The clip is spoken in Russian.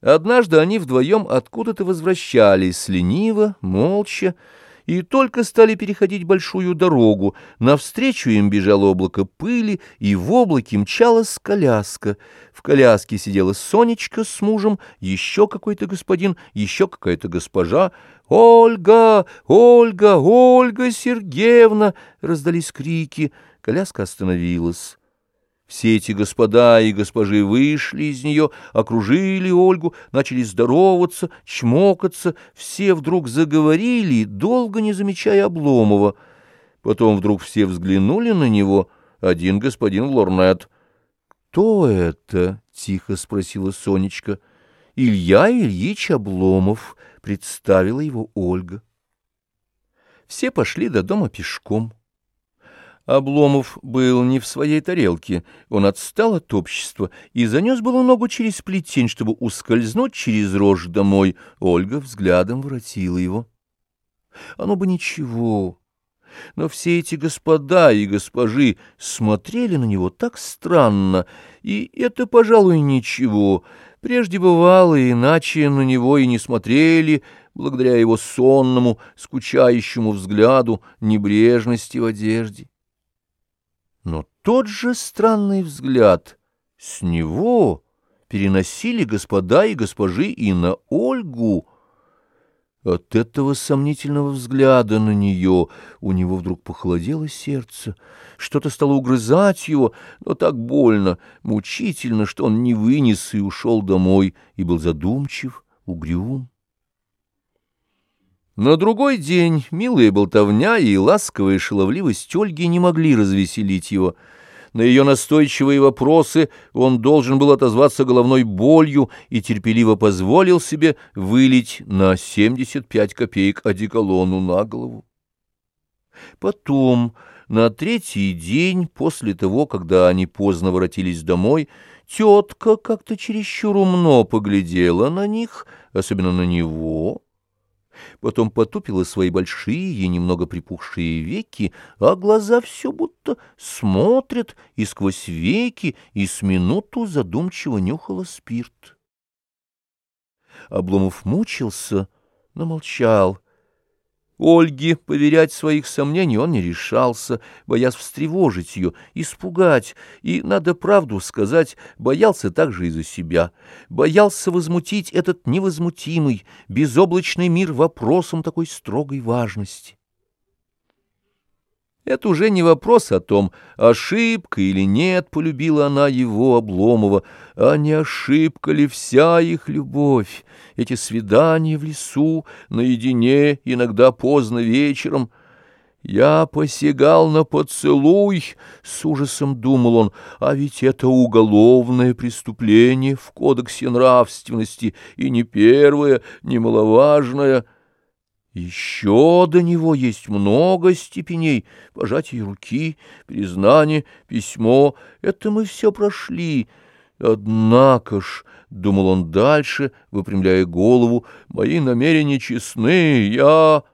Однажды они вдвоем откуда-то возвращались лениво, молча, и только стали переходить большую дорогу. Навстречу им бежало облако пыли, и в облаке мчалась коляска. В коляске сидела Сонечка с мужем, еще какой-то господин, еще какая-то госпожа. «Ольга! Ольга! Ольга Сергеевна!» — раздались крики. Коляска остановилась. Все эти господа и госпожи вышли из нее, окружили Ольгу, начали здороваться, чмокаться, все вдруг заговорили, долго не замечая Обломова. Потом вдруг все взглянули на него, один господин Лорнет. «Кто это?» — тихо спросила Сонечка. «Илья Ильич Обломов», — представила его Ольга. Все пошли до дома пешком. Обломов был не в своей тарелке, он отстал от общества и занес было ногу через плетень, чтобы ускользнуть через рожь домой. Ольга взглядом воротила его. Оно бы ничего, но все эти господа и госпожи смотрели на него так странно, и это, пожалуй, ничего. Прежде бывало, иначе на него и не смотрели, благодаря его сонному, скучающему взгляду, небрежности в одежде. Но тот же странный взгляд с него переносили господа и госпожи и на Ольгу. От этого сомнительного взгляда на нее у него вдруг похолодело сердце, что-то стало угрызать его, но так больно, мучительно, что он не вынес и ушел домой, и был задумчив, угрюм. На другой день милая болтовня и ласковая шаловливость Ольги не могли развеселить его. На ее настойчивые вопросы он должен был отозваться головной болью и терпеливо позволил себе вылить на 75 копеек одеколону на голову. Потом, на третий день после того, когда они поздно воротились домой, тетка как-то чересчур умно поглядела на них, особенно на него, потом потупила свои большие, немного припухшие веки, а глаза все будто смотрят и сквозь веки, и с минуту задумчиво нюхала спирт. Обломов мучился, но молчал, Ольге поверять своих сомнений он не решался, боясь встревожить ее, испугать, и, надо правду сказать, боялся также и за себя, боялся возмутить этот невозмутимый, безоблачный мир вопросом такой строгой важности. Это уже не вопрос о том, ошибка или нет, полюбила она его, Обломова, а не ошибка ли вся их любовь, эти свидания в лесу, наедине, иногда поздно вечером. «Я посягал на поцелуй», — с ужасом думал он, — «а ведь это уголовное преступление в кодексе нравственности, и не первое, не маловажное». Еще до него есть много степеней, пожатие руки, признание, письмо. Это мы все прошли. Однако ж, — думал он дальше, выпрямляя голову, — мои намерения честны, я...